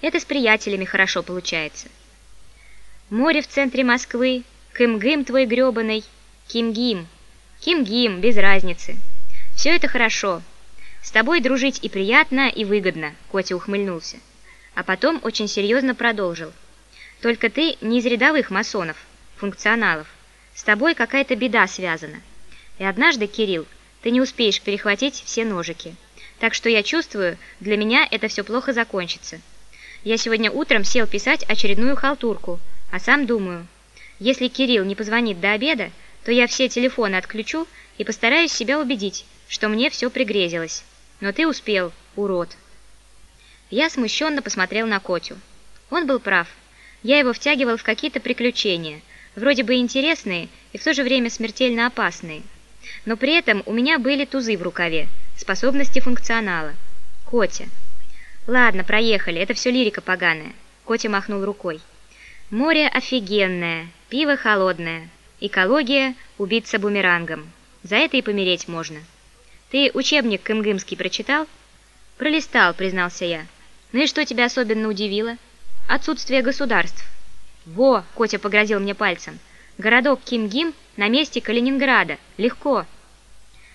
Это с приятелями хорошо получается. Море в центре Москвы, Кымгым твой грёбаный, Кимгим, Кимгим, без разницы. Все это хорошо. С тобой дружить и приятно, и выгодно, Котя ухмыльнулся. А потом очень серьезно продолжил. Только ты не из рядовых масонов, функционалов. С тобой какая-то беда связана. И однажды, Кирилл, ты не успеешь перехватить все ножики. Так что я чувствую, для меня это все плохо закончится. Я сегодня утром сел писать очередную халтурку, а сам думаю, если Кирилл не позвонит до обеда, то я все телефоны отключу и постараюсь себя убедить, что мне все пригрезилось. Но ты успел, урод. Я смущенно посмотрел на Котю. Он был прав. Я его втягивал в какие-то приключения, вроде бы интересные и в то же время смертельно опасные. Но при этом у меня были тузы в рукаве, способности функционала. Котя. Ладно, проехали, это все лирика поганая. Котя махнул рукой. Море офигенное, пиво холодное, экология убиться бумерангом. За это и помереть можно. Ты учебник Кымгымский прочитал? Пролистал, признался я. Ну и что тебя особенно удивило? Отсутствие государств. Во, Котя погрозил мне пальцем. Городок Кимгим на месте Калининграда. Легко.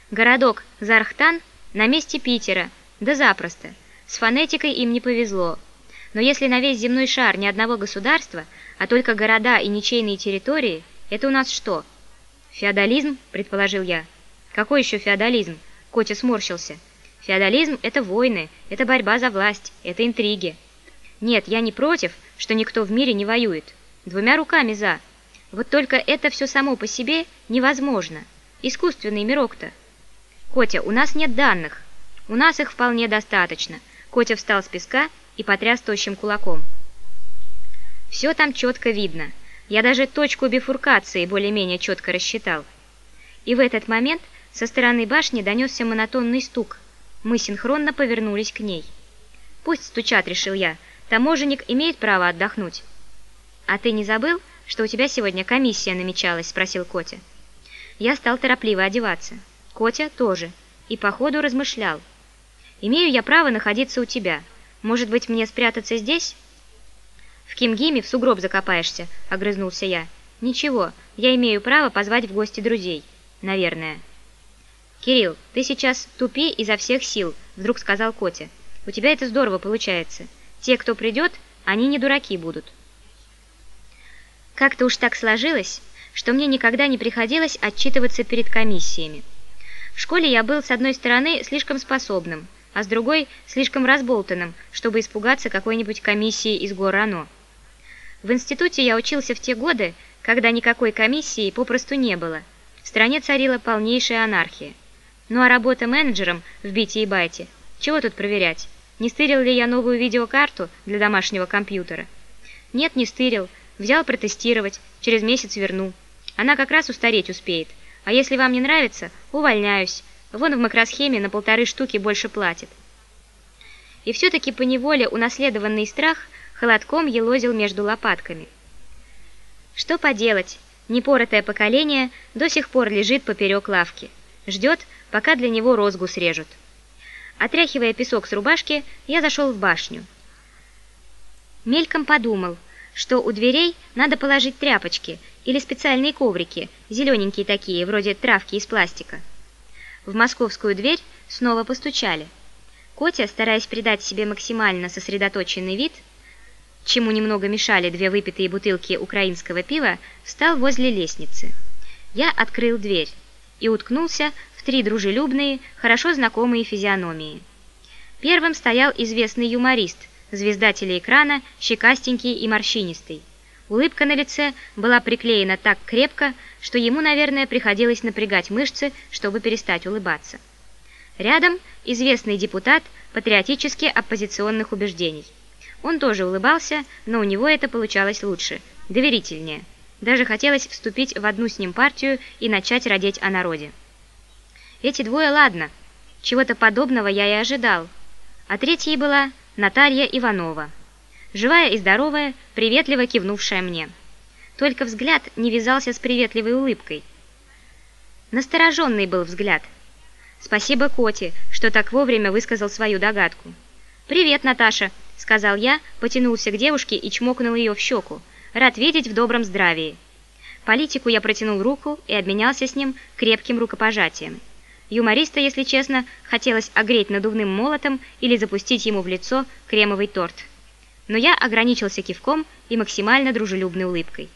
Городок Зархтан на месте Питера. Да запросто. С фонетикой им не повезло. Но если на весь земной шар ни одного государства, а только города и ничейные территории, это у нас что? Феодализм, предположил я. Какой еще феодализм? Котя сморщился. Феодализм – это войны, это борьба за власть, это интриги. Нет, я не против, что никто в мире не воюет. Двумя руками за. Вот только это все само по себе невозможно. Искусственный мирок-то. Котя, у нас нет данных. У нас их вполне достаточно. Котя встал с песка и потряс тощим кулаком. Все там четко видно. Я даже точку бифуркации более-менее четко рассчитал. И в этот момент со стороны башни донесся монотонный стук. Мы синхронно повернулись к ней. «Пусть стучат», — решил я. «Таможенник имеет право отдохнуть». «А ты не забыл, что у тебя сегодня комиссия намечалась?» — спросил Котя. Я стал торопливо одеваться. Котя тоже. И по ходу размышлял. «Имею я право находиться у тебя. Может быть, мне спрятаться здесь?» «В Кимгиме в сугроб закопаешься», — огрызнулся я. «Ничего, я имею право позвать в гости друзей. Наверное». «Кирилл, ты сейчас тупи изо всех сил», — вдруг сказал Котя. «У тебя это здорово получается. Те, кто придет, они не дураки будут». Как-то уж так сложилось, что мне никогда не приходилось отчитываться перед комиссиями. В школе я был, с одной стороны, слишком способным, а с другой – слишком разболтанным, чтобы испугаться какой-нибудь комиссии из Горано. В институте я учился в те годы, когда никакой комиссии попросту не было. В стране царила полнейшая анархия. Ну а работа менеджером в бите и байте, чего тут проверять? Не стырил ли я новую видеокарту для домашнего компьютера? Нет, не стырил. Взял протестировать, через месяц верну. Она как раз устареть успеет. А если вам не нравится, увольняюсь. Вон в макросхеме на полторы штуки больше платит. И все-таки поневоле унаследованный страх холодком елозил между лопатками. Что поделать, непоротое поколение до сих пор лежит поперек лавки. Ждет, пока для него розгу срежут. Отряхивая песок с рубашки, я зашел в башню. Мельком подумал, что у дверей надо положить тряпочки или специальные коврики, зелененькие такие, вроде травки из пластика. В московскую дверь снова постучали. Котя, стараясь придать себе максимально сосредоточенный вид, чему немного мешали две выпитые бутылки украинского пива, встал возле лестницы. Я открыл дверь и уткнулся в три дружелюбные, хорошо знакомые физиономии. Первым стоял известный юморист, звезда телеэкрана, щекастенький и морщинистый. Улыбка на лице была приклеена так крепко, что ему, наверное, приходилось напрягать мышцы, чтобы перестать улыбаться. Рядом известный депутат патриотически оппозиционных убеждений. Он тоже улыбался, но у него это получалось лучше, доверительнее. Даже хотелось вступить в одну с ним партию и начать родить о народе. Эти двое ладно, чего-то подобного я и ожидал. А третьей была Наталья Иванова. Живая и здоровая, приветливо кивнувшая мне. Только взгляд не вязался с приветливой улыбкой. Настороженный был взгляд. Спасибо Коте, что так вовремя высказал свою догадку. «Привет, Наташа!» — сказал я, потянулся к девушке и чмокнул ее в щеку. «Рад видеть в добром здравии». Политику я протянул руку и обменялся с ним крепким рукопожатием. Юмориста, если честно, хотелось огреть надувным молотом или запустить ему в лицо кремовый торт. Но я ограничился кивком и максимально дружелюбной улыбкой.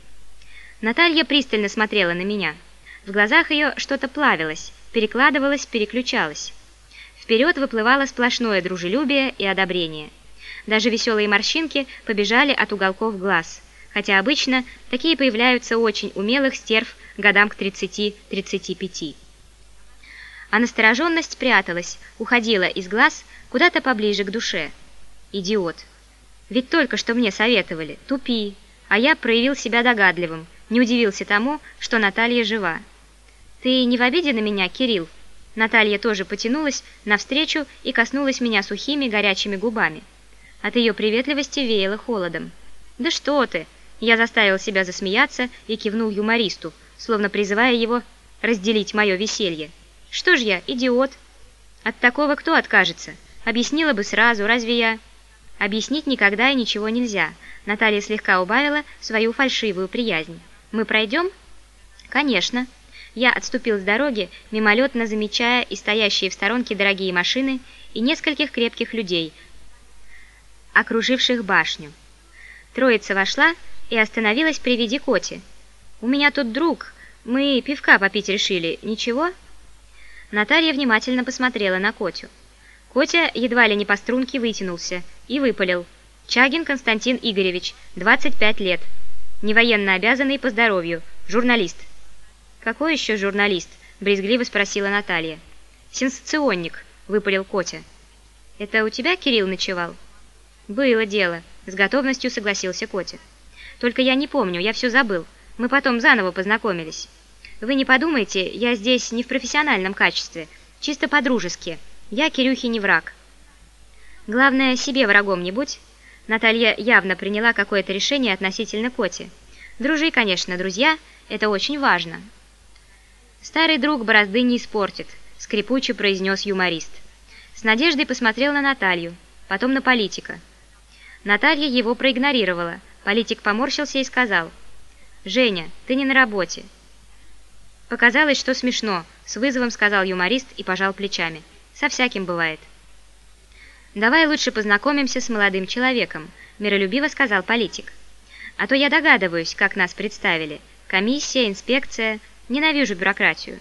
Наталья пристально смотрела на меня. В глазах ее что-то плавилось, перекладывалось, переключалось. Вперед выплывало сплошное дружелюбие и одобрение. Даже веселые морщинки побежали от уголков глаз, хотя обычно такие появляются очень умелых стерв годам к 30-35. А настороженность пряталась, уходила из глаз куда-то поближе к душе. Идиот. Ведь только что мне советовали, тупи, а я проявил себя догадливым, не удивился тому, что Наталья жива. «Ты не в обиде на меня, Кирилл?» Наталья тоже потянулась навстречу и коснулась меня сухими горячими губами. От ее приветливости веяло холодом. «Да что ты!» Я заставил себя засмеяться и кивнул юмористу, словно призывая его разделить мое веселье. «Что ж я, идиот?» «От такого кто откажется? Объяснила бы сразу, разве я...» Объяснить никогда и ничего нельзя. Наталья слегка убавила свою фальшивую приязнь. «Мы пройдем?» «Конечно». Я отступил с дороги, мимолетно замечая и стоящие в сторонке дорогие машины, и нескольких крепких людей, окруживших башню. Троица вошла и остановилась при виде Коти. «У меня тут друг. Мы пивка попить решили. Ничего?» Наталья внимательно посмотрела на Котю. Котя едва ли не по струнке вытянулся и выпалил. Чагин Константин Игоревич, 25 лет. Невоенно обязанный по здоровью. Журналист. «Какой еще журналист?» – брезгливо спросила Наталья. «Сенсационник», – выпалил Котя. «Это у тебя Кирилл ночевал?» «Было дело», – с готовностью согласился Котя. «Только я не помню, я все забыл. Мы потом заново познакомились. Вы не подумайте, я здесь не в профессиональном качестве, чисто по-дружески». Я Кирюхе не враг. Главное, себе врагом не будь. Наталья явно приняла какое-то решение относительно Коти. Дружи, конечно, друзья, это очень важно. Старый друг борозды не испортит, скрипуче произнес юморист. С надеждой посмотрел на Наталью, потом на политика. Наталья его проигнорировала. Политик поморщился и сказал, «Женя, ты не на работе». Показалось, что смешно, с вызовом сказал юморист и пожал плечами. Со всяким бывает. «Давай лучше познакомимся с молодым человеком», – миролюбиво сказал политик. «А то я догадываюсь, как нас представили. Комиссия, инспекция. Ненавижу бюрократию».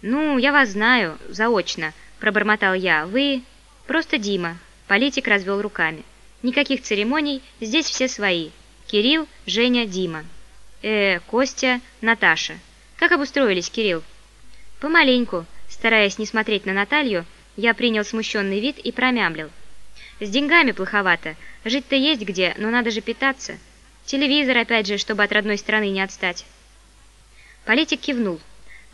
«Ну, я вас знаю, заочно», – пробормотал я. «Вы...» «Просто Дима», – политик развел руками. «Никаких церемоний, здесь все свои. Кирилл, Женя, Дима». «Э, Костя, Наташа. Как обустроились, Кирилл?» «Помаленьку», Стараясь не смотреть на Наталью, я принял смущенный вид и промямлил. «С деньгами плоховато. Жить-то есть где, но надо же питаться. Телевизор, опять же, чтобы от родной страны не отстать». Политик кивнул.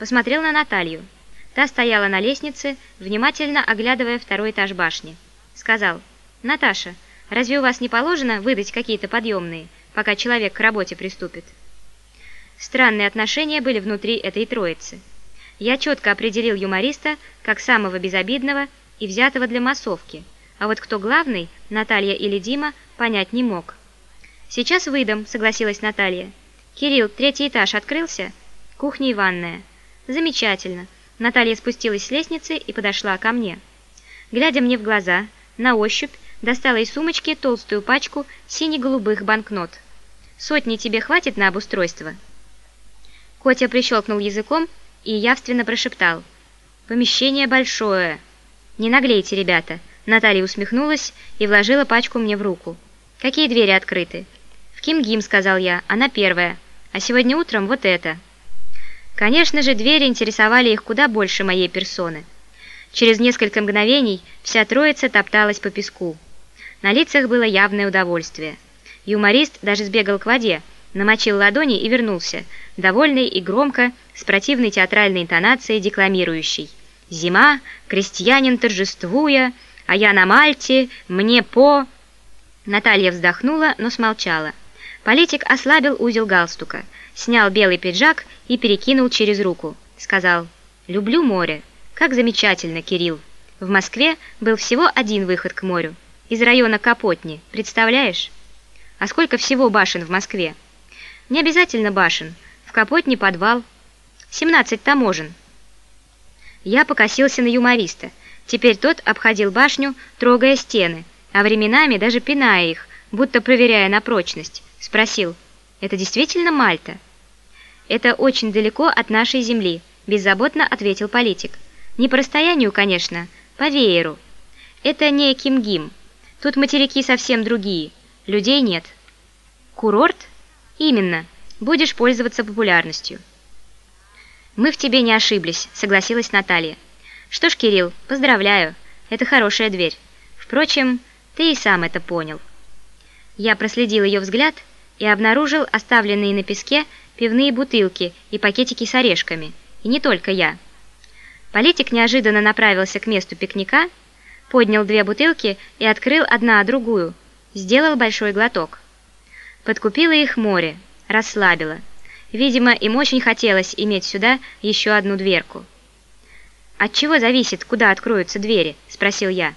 Посмотрел на Наталью. Та стояла на лестнице, внимательно оглядывая второй этаж башни. Сказал, «Наташа, разве у вас не положено выдать какие-то подъемные, пока человек к работе приступит?» Странные отношения были внутри этой троицы. Я четко определил юмориста как самого безобидного и взятого для массовки, а вот кто главный, Наталья или Дима, понять не мог. «Сейчас выдам», — согласилась Наталья. «Кирилл, третий этаж открылся?» «Кухня и ванная». «Замечательно». Наталья спустилась с лестницы и подошла ко мне. Глядя мне в глаза, на ощупь, достала из сумочки толстую пачку сине-голубых банкнот. «Сотни тебе хватит на обустройство?» Котя прищелкнул языком и явственно прошептал. «Помещение большое». «Не наглейте, ребята». Наталья усмехнулась и вложила пачку мне в руку. «Какие двери открыты?» «В Кимгим», — сказал я, — «она первая. А сегодня утром вот это». Конечно же, двери интересовали их куда больше моей персоны. Через несколько мгновений вся троица топталась по песку. На лицах было явное удовольствие. Юморист даже сбегал к воде, намочил ладони и вернулся, довольный и громко, с противной театральной интонацией декламирующий. «Зима, крестьянин торжествуя, а я на Мальте, мне по...» Наталья вздохнула, но смолчала. Политик ослабил узел галстука, снял белый пиджак и перекинул через руку. Сказал «Люблю море. Как замечательно, Кирилл. В Москве был всего один выход к морю. из района Капотни, представляешь? А сколько всего башен в Москве? Не обязательно башен, в Капотне подвал. 17 таможен. Я покосился на юмориста. Теперь тот обходил башню, трогая стены, а временами даже пиная их, будто проверяя на прочность. Спросил, «Это действительно Мальта?» «Это очень далеко от нашей земли», – беззаботно ответил политик. «Не по расстоянию, конечно, по вееру. Это не Кимгим. Тут материки совсем другие. Людей нет». «Курорт?» «Именно. Будешь пользоваться популярностью». «Мы в тебе не ошиблись», – согласилась Наталья. «Что ж, Кирилл, поздравляю. Это хорошая дверь. Впрочем, ты и сам это понял». Я проследил ее взгляд и обнаружил оставленные на песке пивные бутылки и пакетики с орешками. И не только я. Политик неожиданно направился к месту пикника, поднял две бутылки и открыл одна другую, сделал большой глоток. Подкупило их море, расслабило. Видимо, им очень хотелось иметь сюда еще одну дверку. «От чего зависит, куда откроются двери?» – спросил я.